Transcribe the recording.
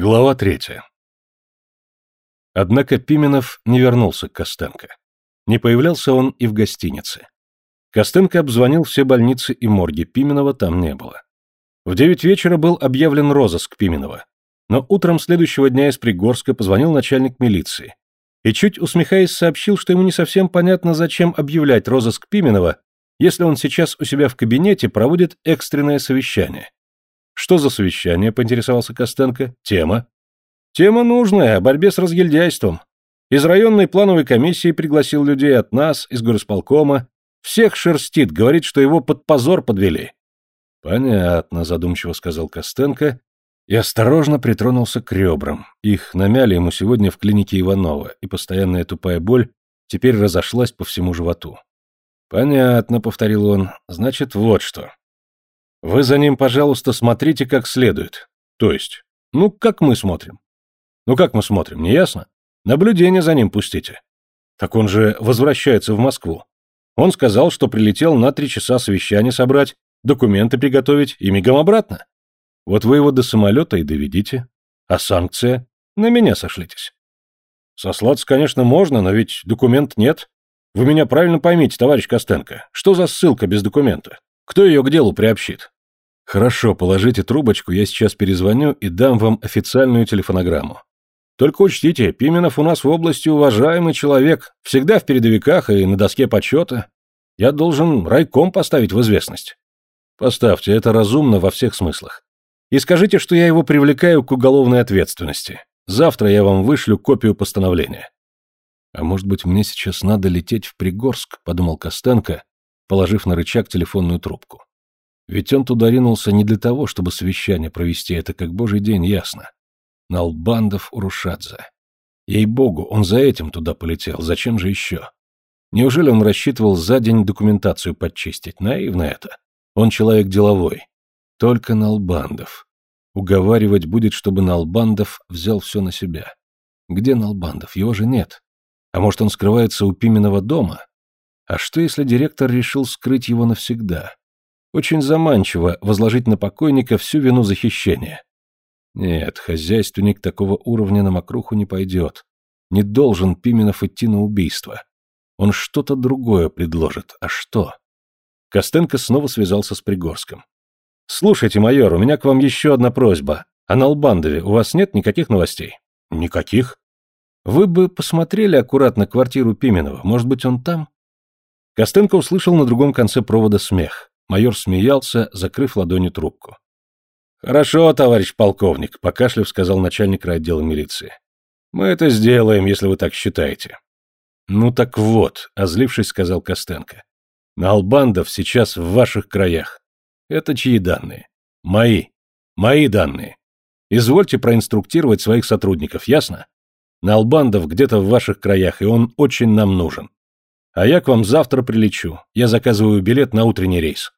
Глава третья. Однако Пименов не вернулся к Костенко. Не появлялся он и в гостинице. Костенко обзвонил все больницы и морги, Пименова там не было. В девять вечера был объявлен розыск Пименова. Но утром следующего дня из Пригорска позвонил начальник милиции. И чуть усмехаясь сообщил, что ему не совсем понятно, зачем объявлять розыск Пименова, если он сейчас у себя в кабинете проводит экстренное совещание. «Что за совещание?» — поинтересовался Костенко. «Тема». «Тема нужная, о борьбе с разгильдяйством. Из районной плановой комиссии пригласил людей от нас, из горосполкома. Всех шерстит, говорит, что его под позор подвели». «Понятно», — задумчиво сказал Костенко и осторожно притронулся к ребрам. Их намяли ему сегодня в клинике Иванова, и постоянная тупая боль теперь разошлась по всему животу. «Понятно», — повторил он, — «значит, вот что. Вы за ним, пожалуйста, смотрите как следует. То есть, ну, как мы смотрим? Ну, как мы смотрим, не ясно? Наблюдение за ним пустите. Так он же возвращается в Москву. Он сказал, что прилетел на три часа совещание собрать, документы приготовить и мигом обратно. Вот вы его до самолета и доведите. А санкция? На меня сошлитесь. Сослаться, конечно, можно, но ведь документ нет. Вы меня правильно поймите, товарищ Костенко. Что за ссылка без документа? Кто ее к делу приобщит? Хорошо, положите трубочку, я сейчас перезвоню и дам вам официальную телефонограмму. Только учтите, Пименов у нас в области уважаемый человек, всегда в передовиках и на доске почета. Я должен райком поставить в известность. Поставьте, это разумно во всех смыслах. И скажите, что я его привлекаю к уголовной ответственности. Завтра я вам вышлю копию постановления. А может быть, мне сейчас надо лететь в Пригорск, подумал Костенко, положив на рычаг телефонную трубку. Ведь он туда ринулся не для того, чтобы совещание провести, это как божий день ясно. Налбандов Урушадзе. Ей-богу, он за этим туда полетел, зачем же еще? Неужели он рассчитывал за день документацию подчистить? Наивно это. Он человек деловой. Только Налбандов. Уговаривать будет, чтобы Налбандов взял все на себя. Где Налбандов? Его же нет. А может, он скрывается у Пименова дома? А что, если директор решил скрыть его навсегда? Очень заманчиво возложить на покойника всю вину за хищение. Нет, хозяйственник такого уровня на мокруху не пойдет. Не должен Пименов идти на убийство. Он что-то другое предложит. А что? Костенко снова связался с Пригорском. «Слушайте, майор, у меня к вам еще одна просьба. А на Албандове у вас нет никаких новостей?» «Никаких?» «Вы бы посмотрели аккуратно квартиру Пименова. Может быть, он там?» Костенко услышал на другом конце провода смех. Майор смеялся, закрыв ладонью трубку. «Хорошо, товарищ полковник», — покашлив сказал начальник райотдела милиции. «Мы это сделаем, если вы так считаете». «Ну так вот», — озлившись, сказал Костенко. «Налбандов сейчас в ваших краях. Это чьи данные?» «Мои. Мои данные. Извольте проинструктировать своих сотрудников, ясно? Налбандов где-то в ваших краях, и он очень нам нужен. А я к вам завтра прилечу. Я заказываю билет на утренний рейс.